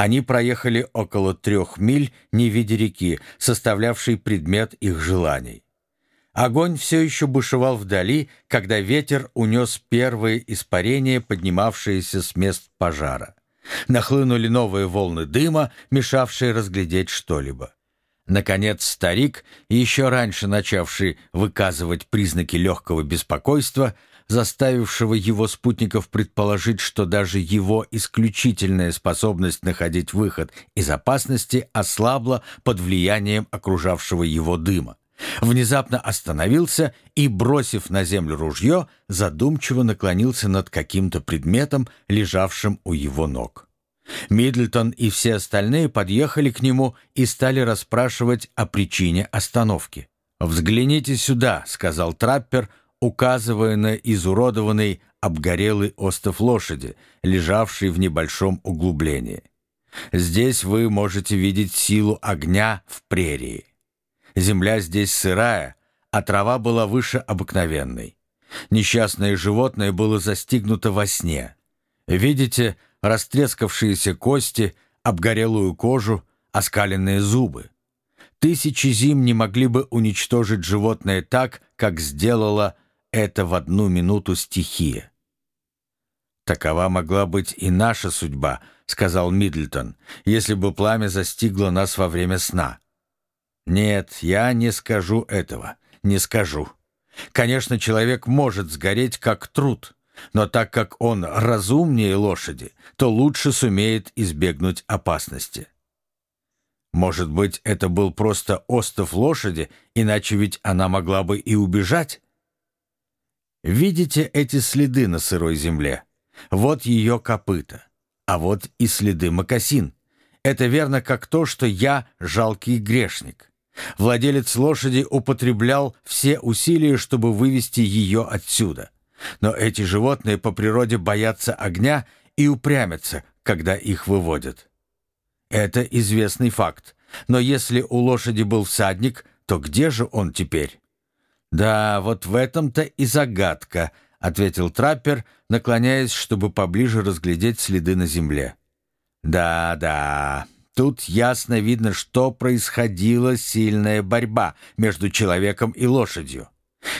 Они проехали около трех миль, не видя реки, составлявшей предмет их желаний. Огонь все еще бушевал вдали, когда ветер унес первые испарения, поднимавшиеся с мест пожара. Нахлынули новые волны дыма, мешавшие разглядеть что-либо. Наконец старик, еще раньше начавший выказывать признаки легкого беспокойства, заставившего его спутников предположить, что даже его исключительная способность находить выход из опасности ослабла под влиянием окружавшего его дыма. Внезапно остановился и, бросив на землю ружье, задумчиво наклонился над каким-то предметом, лежавшим у его ног. Мидлтон и все остальные подъехали к нему и стали расспрашивать о причине остановки. «Взгляните сюда», — сказал траппер, указывая на изуродованный обгорелый остов лошади, лежавший в небольшом углублении. «Здесь вы можете видеть силу огня в прерии. Земля здесь сырая, а трава была выше обыкновенной. Несчастное животное было застигнуто во сне. Видите, растрескавшиеся кости, обгорелую кожу, оскаленные зубы. Тысячи зим не могли бы уничтожить животное так, как сделала это в одну минуту стихия. «Такова могла быть и наша судьба», — сказал Мидлтон, «если бы пламя застигло нас во время сна». «Нет, я не скажу этого, не скажу. Конечно, человек может сгореть как труд, но так как он разумнее лошади, то лучше сумеет избегнуть опасности. Может быть, это был просто остов лошади, иначе ведь она могла бы и убежать? Видите эти следы на сырой земле? Вот ее копыта, а вот и следы мокасин. Это верно как то, что я жалкий грешник. Владелец лошади употреблял все усилия, чтобы вывести ее отсюда. Но эти животные по природе боятся огня и упрямятся, когда их выводят. Это известный факт. Но если у лошади был всадник, то где же он теперь? «Да, вот в этом-то и загадка», — ответил траппер, наклоняясь, чтобы поближе разглядеть следы на земле. «Да, да, тут ясно видно, что происходила сильная борьба между человеком и лошадью.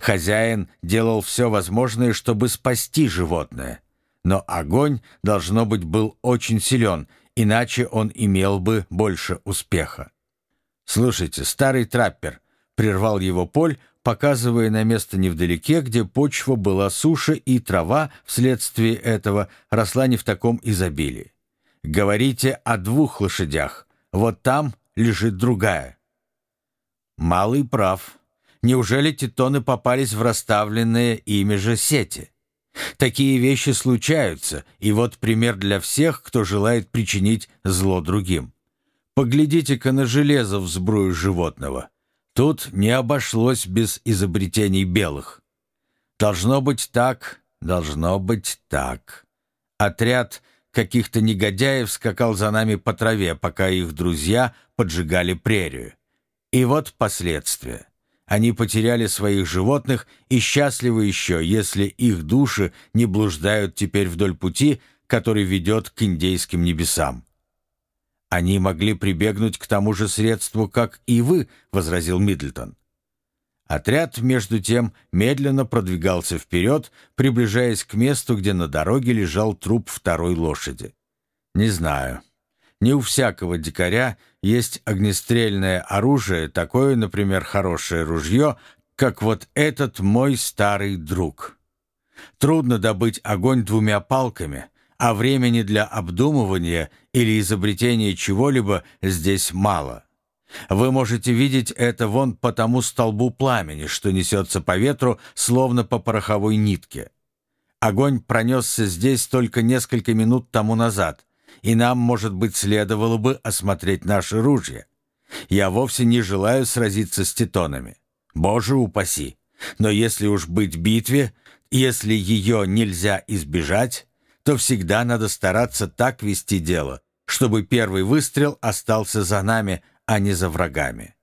Хозяин делал все возможное, чтобы спасти животное. Но огонь, должно быть, был очень силен, иначе он имел бы больше успеха. «Слушайте, старый траппер», — прервал его Поль, показывая на место невдалеке, где почва была суше и трава вследствие этого росла не в таком изобилии. «Говорите о двух лошадях. Вот там лежит другая». «Малый прав», Неужели титоны попались в расставленные ими же сети? Такие вещи случаются, и вот пример для всех, кто желает причинить зло другим. Поглядите-ка на железо в сбрую животного. Тут не обошлось без изобретений белых. Должно быть так, должно быть так. Отряд каких-то негодяев скакал за нами по траве, пока их друзья поджигали прерию. И вот последствия. Они потеряли своих животных и счастливы еще, если их души не блуждают теперь вдоль пути, который ведет к индейским небесам. «Они могли прибегнуть к тому же средству, как и вы», — возразил Мидлтон. Отряд, между тем, медленно продвигался вперед, приближаясь к месту, где на дороге лежал труп второй лошади. «Не знаю. Не у всякого дикаря есть огнестрельное оружие, такое, например, хорошее ружье, как вот этот мой старый друг. Трудно добыть огонь двумя палками, а времени для обдумывания или изобретения чего-либо здесь мало. Вы можете видеть это вон по тому столбу пламени, что несется по ветру, словно по пороховой нитке. Огонь пронесся здесь только несколько минут тому назад, и нам, может быть, следовало бы осмотреть наши ружья. Я вовсе не желаю сразиться с титонами. Боже упаси! Но если уж быть битве, если ее нельзя избежать, то всегда надо стараться так вести дело, чтобы первый выстрел остался за нами, а не за врагами.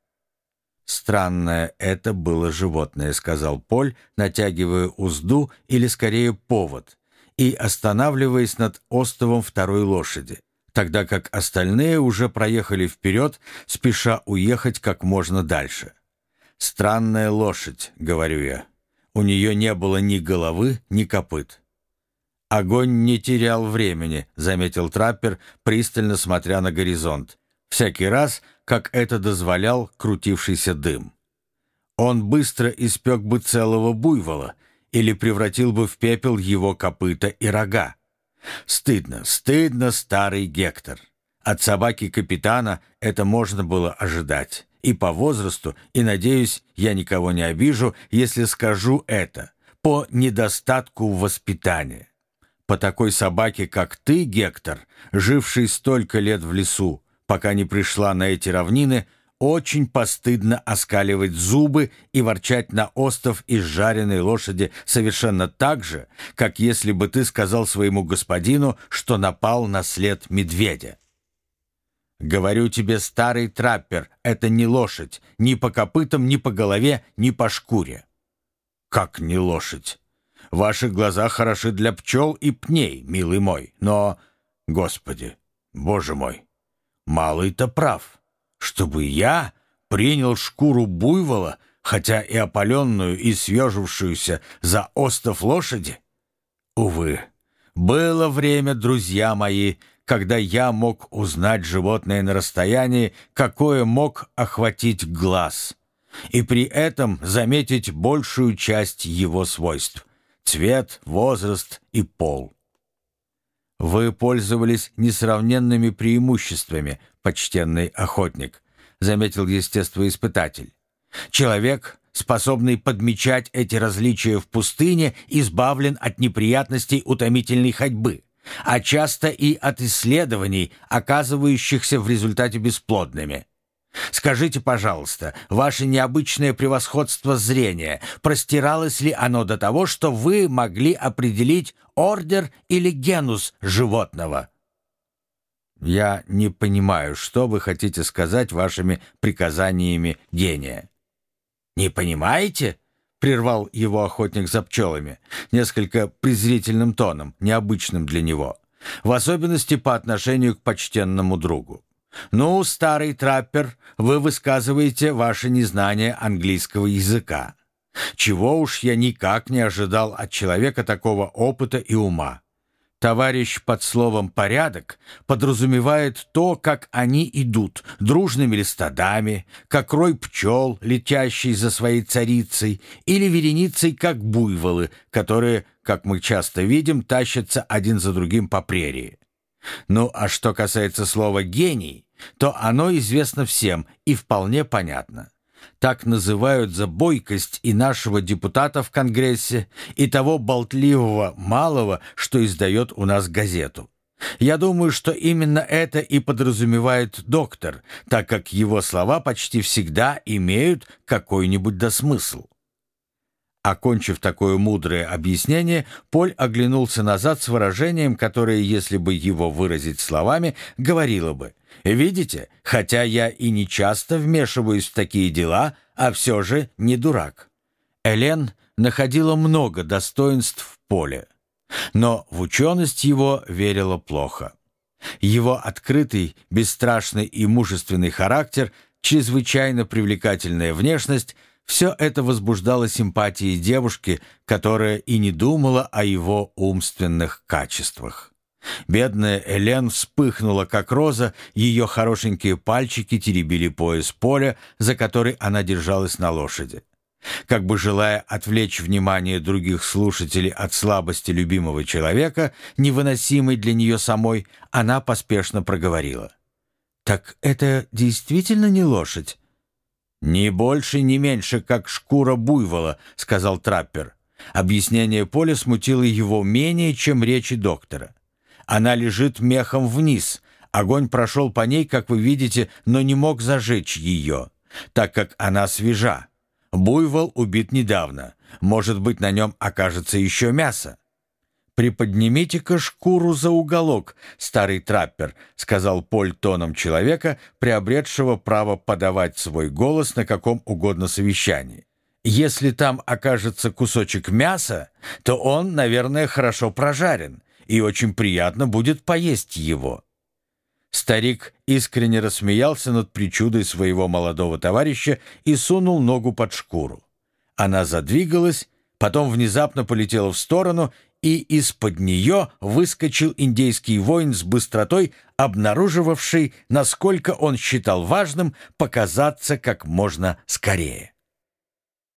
«Странное это было животное», — сказал Поль, натягивая узду или, скорее, повод, и останавливаясь над остовом второй лошади. тогда как остальные уже проехали вперед, спеша уехать как можно дальше. «Странная лошадь», — говорю я. У нее не было ни головы, ни копыт. «Огонь не терял времени», — заметил траппер, пристально смотря на горизонт. Всякий раз, как это дозволял крутившийся дым. Он быстро испек бы целого буйвола или превратил бы в пепел его копыта и рога. Стыдно, стыдно, старый Гектор. От собаки капитана это можно было ожидать. И по возрасту, и, надеюсь, я никого не обижу, если скажу это, по недостатку воспитания. По такой собаке, как ты, Гектор, живший столько лет в лесу, пока не пришла на эти равнины, очень постыдно оскаливать зубы и ворчать на остов из жареной лошади совершенно так же, как если бы ты сказал своему господину, что напал на след медведя. Говорю тебе, старый траппер, это не лошадь, ни по копытам, ни по голове, ни по шкуре. Как не лошадь? Ваши глаза хороши для пчел и пней, милый мой, но, господи, боже мой, малый-то прав чтобы я принял шкуру буйвола, хотя и опаленную и свежившуюся за остов лошади? Увы, было время, друзья мои, когда я мог узнать животное на расстоянии, какое мог охватить глаз, и при этом заметить большую часть его свойств — цвет, возраст и пол. Вы пользовались несравненными преимуществами, почтенный охотник, заметил естествоиспытатель. Человек, способный подмечать эти различия в пустыне, избавлен от неприятностей утомительной ходьбы, а часто и от исследований, оказывающихся в результате бесплодными. Скажите, пожалуйста, ваше необычное превосходство зрения, простиралось ли оно до того, что вы могли определить ордер или генус животного? Я не понимаю, что вы хотите сказать вашими приказаниями гения. Не понимаете? Прервал его охотник за пчелами, несколько презрительным тоном, необычным для него, в особенности по отношению к почтенному другу. «Ну, старый траппер, вы высказываете ваше незнание английского языка. Чего уж я никак не ожидал от человека такого опыта и ума. Товарищ под словом «порядок» подразумевает то, как они идут, дружными ли стадами, как рой пчел, летящий за своей царицей, или вереницей, как буйволы, которые, как мы часто видим, тащатся один за другим по прерии. Ну, а что касается слова «гений», то оно известно всем и вполне понятно. Так называют за бойкость и нашего депутата в Конгрессе, и того болтливого малого, что издает у нас газету. Я думаю, что именно это и подразумевает доктор, так как его слова почти всегда имеют какой-нибудь досмысл. Окончив такое мудрое объяснение, Поль оглянулся назад с выражением, которое, если бы его выразить словами, говорило бы «Видите, хотя я и не часто вмешиваюсь в такие дела, а все же не дурак». Элен находила много достоинств в Поле, но в ученость его верила плохо. Его открытый, бесстрашный и мужественный характер, чрезвычайно привлекательная внешность — все это возбуждало симпатии девушки, которая и не думала о его умственных качествах. Бедная Элен вспыхнула, как роза, ее хорошенькие пальчики теребили пояс поля, за который она держалась на лошади. Как бы желая отвлечь внимание других слушателей от слабости любимого человека, невыносимой для нее самой, она поспешно проговорила. «Так это действительно не лошадь?» «Ни больше, ни меньше, как шкура буйвола», — сказал траппер. Объяснение Поля смутило его менее, чем речи доктора. «Она лежит мехом вниз. Огонь прошел по ней, как вы видите, но не мог зажечь ее, так как она свежа. Буйвол убит недавно. Может быть, на нем окажется еще мясо. «Приподнимите-ка шкуру за уголок, старый траппер», — сказал Поль тоном человека, приобретшего право подавать свой голос на каком угодно совещании. «Если там окажется кусочек мяса, то он, наверное, хорошо прожарен, и очень приятно будет поесть его». Старик искренне рассмеялся над причудой своего молодого товарища и сунул ногу под шкуру. Она задвигалась, потом внезапно полетела в сторону, и из-под нее выскочил индейский воин с быстротой, обнаруживавший, насколько он считал важным, показаться как можно скорее.